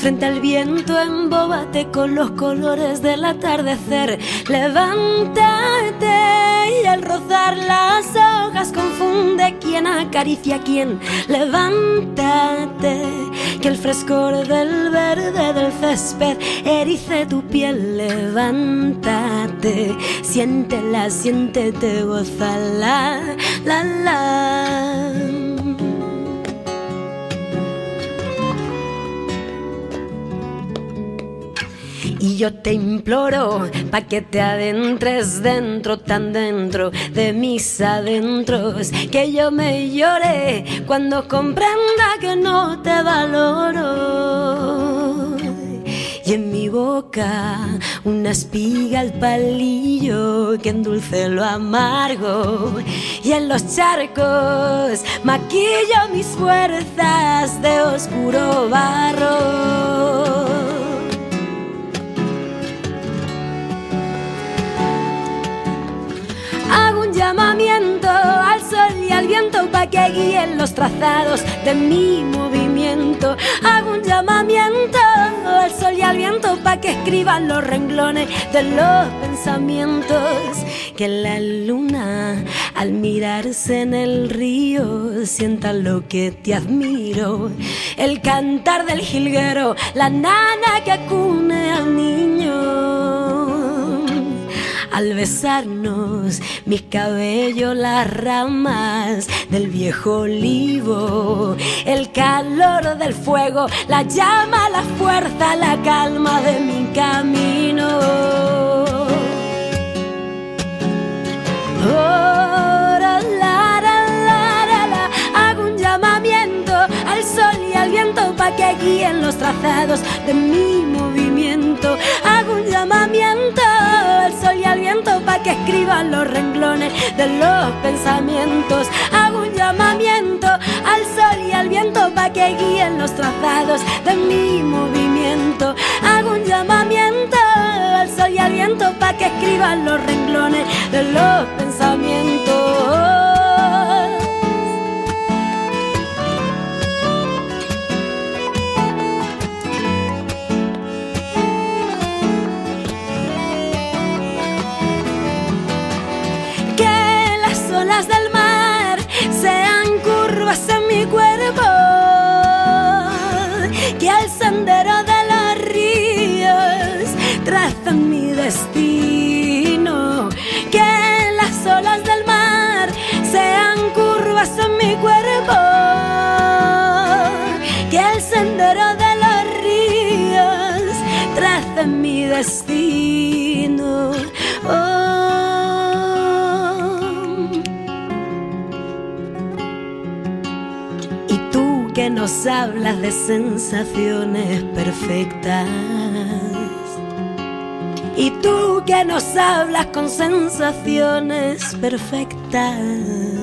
Frente al viento embóbate con los colores del atardecer. Levántate y al rozar las hojas confunde quién acaricia a quién. Levántate que el frescor del verde del césped erice tu piel. Levántate, siéntela, siéntete, gozala, la la. Y yo te imploro pa' que te adentres dentro, tan dentro de mis adentros, que yo me llore cuando comprenda que no te valoro. Y en mi boca una espiga al palillo que endulce lo amargo. Y en los charcos maquillo mis fuerzas de oscuro barro. Los trazados de mi movimiento. Hago un llamamiento al sol y al viento para que escriban los renglones de los pensamientos. Que la luna al mirarse en el río sienta lo que te admiro. El cantar del jilguero, la nana que acune al niño al besarnos mis cabellos, las ramas del viejo olivo, el calor del fuego, la llama, la fuerza, la calma de mi camino. Oh, la, la, la. Hago un llamamiento al sol y al viento para que guíen los trazados de mi movimiento. Los renglones de los pensamientos. Hago un llamamiento al sol y al viento para que guíen los trazados de mi movimiento. Hago un llamamiento al sol y al viento para que escriban los renglones de los pensamientos. Sendero de los ríos trazan mi destino, que las olas del mar sean curvas en mi cuerpo, que el sendero de los ríos trazan mi destino. Oh. Que nos hablas de sensaciones perfectas. Y tú que nos hablas con sensaciones perfectas.